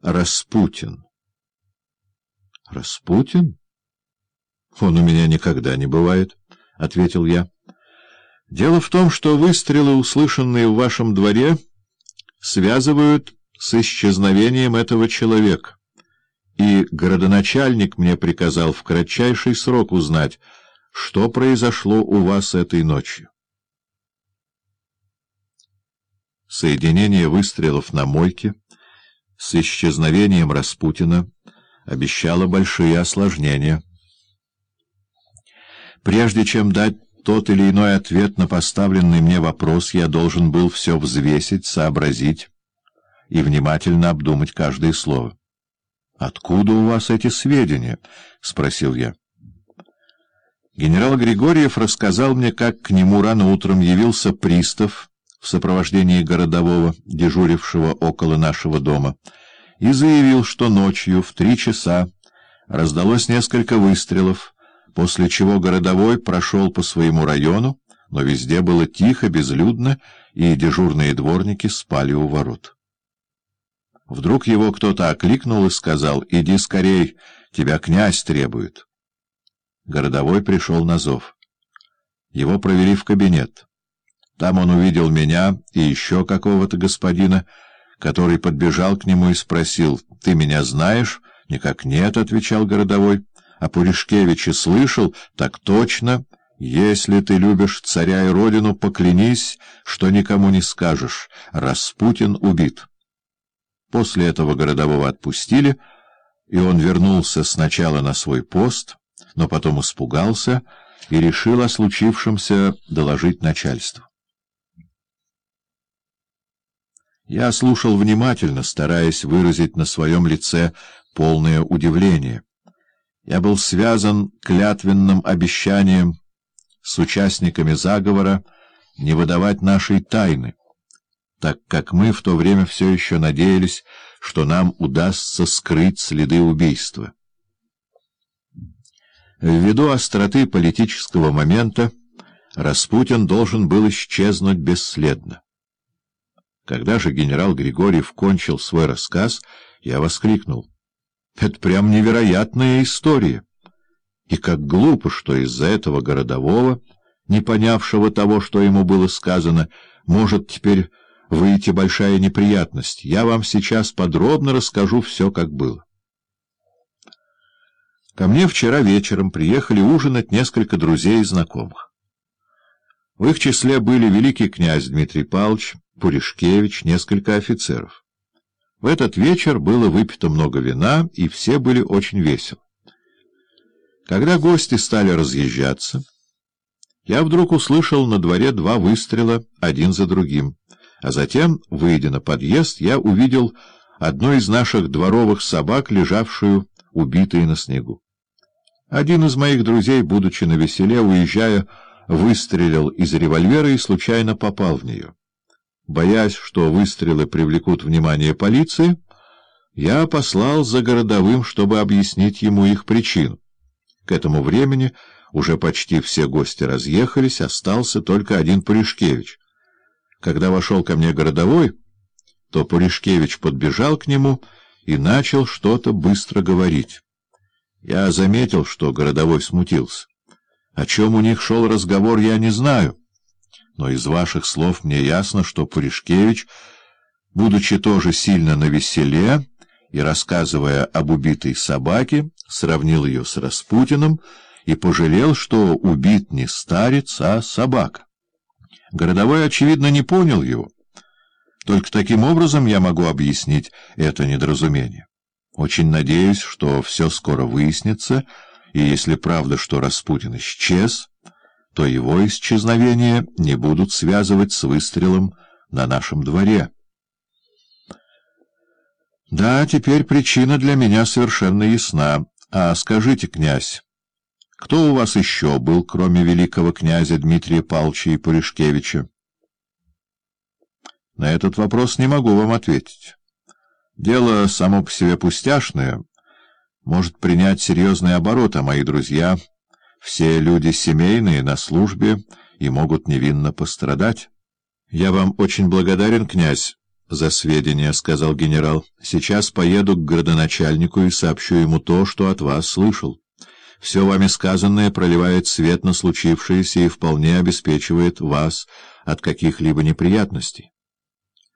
Распутин. Распутин? Он у меня никогда не бывает, — ответил я. Дело в том, что выстрелы, услышанные в вашем дворе, связывают с исчезновением этого человека. И городоначальник мне приказал в кратчайший срок узнать, что произошло у вас этой ночью. Соединение выстрелов на мойке с исчезновением Распутина обещало большие осложнения. Прежде чем дать тот или иной ответ на поставленный мне вопрос, я должен был все взвесить, сообразить и внимательно обдумать каждое слово. — Откуда у вас эти сведения? — спросил я. Генерал Григорьев рассказал мне, как к нему рано утром явился пристав в сопровождении городового, дежурившего около нашего дома, и заявил, что ночью в три часа раздалось несколько выстрелов, после чего городовой прошел по своему району, но везде было тихо, безлюдно, и дежурные дворники спали у ворот. Вдруг его кто-то окликнул и сказал «Иди скорей, тебя князь требует». Городовой пришел на зов. Его провели в кабинет. Там он увидел меня и еще какого-то господина, который подбежал к нему и спросил, «Ты меня знаешь?» «Никак нет», — отвечал городовой. «А Пуришкевича слышал?» «Так точно. Если ты любишь царя и родину, поклянись, что никому не скажешь. Распутин убит». После этого городового отпустили, и он вернулся сначала на свой пост, но потом испугался и решил о случившемся доложить начальству. Я слушал внимательно, стараясь выразить на своем лице полное удивление. Я был связан клятвенным обещанием с участниками заговора не выдавать нашей тайны, так как мы в то время все еще надеялись, что нам удастся скрыть следы убийства. Ввиду остроты политического момента Распутин должен был исчезнуть бесследно. Когда же генерал Григорьев кончил свой рассказ, я воскликнул. Это прям невероятная история. И как глупо, что из-за этого городового, не понявшего того, что ему было сказано, может теперь выйти большая неприятность. Я вам сейчас подробно расскажу все, как было. Ко мне вчера вечером приехали ужинать несколько друзей и знакомых. В их числе были великий князь Дмитрий Павлович, Пуришкевич, несколько офицеров. В этот вечер было выпито много вина, и все были очень веселы. Когда гости стали разъезжаться, я вдруг услышал на дворе два выстрела, один за другим, а затем, выйдя на подъезд, я увидел одну из наших дворовых собак, лежавшую убитой на снегу. Один из моих друзей, будучи на веселе, уезжая, выстрелил из револьвера и случайно попал в нее. Боясь, что выстрелы привлекут внимание полиции, я послал за городовым, чтобы объяснить ему их причину. К этому времени уже почти все гости разъехались, остался только один Пуришкевич. Когда вошел ко мне городовой, то Пуришкевич подбежал к нему и начал что-то быстро говорить. Я заметил, что городовой смутился. О чем у них шел разговор, я не знаю но из ваших слов мне ясно, что Пуришкевич, будучи тоже сильно навеселе и рассказывая об убитой собаке, сравнил ее с Распутиным и пожалел, что убит не старец, а собака. Городовой, очевидно, не понял его. Только таким образом я могу объяснить это недоразумение. Очень надеюсь, что все скоро выяснится, и если правда, что Распутин исчез то его исчезновение не будут связывать с выстрелом на нашем дворе. Да, теперь причина для меня совершенно ясна. А скажите, князь, кто у вас еще был, кроме великого князя Дмитрия Павловича и Пуришкевича? На этот вопрос не могу вам ответить. Дело само по себе пустяшное, может принять серьезный оборот, а мои друзья... Все люди семейные, на службе и могут невинно пострадать. Я вам очень благодарен, князь, за сведения», — сказал генерал. «Сейчас поеду к градоначальнику и сообщу ему то, что от вас слышал. Все вами сказанное проливает свет на случившееся и вполне обеспечивает вас от каких-либо неприятностей».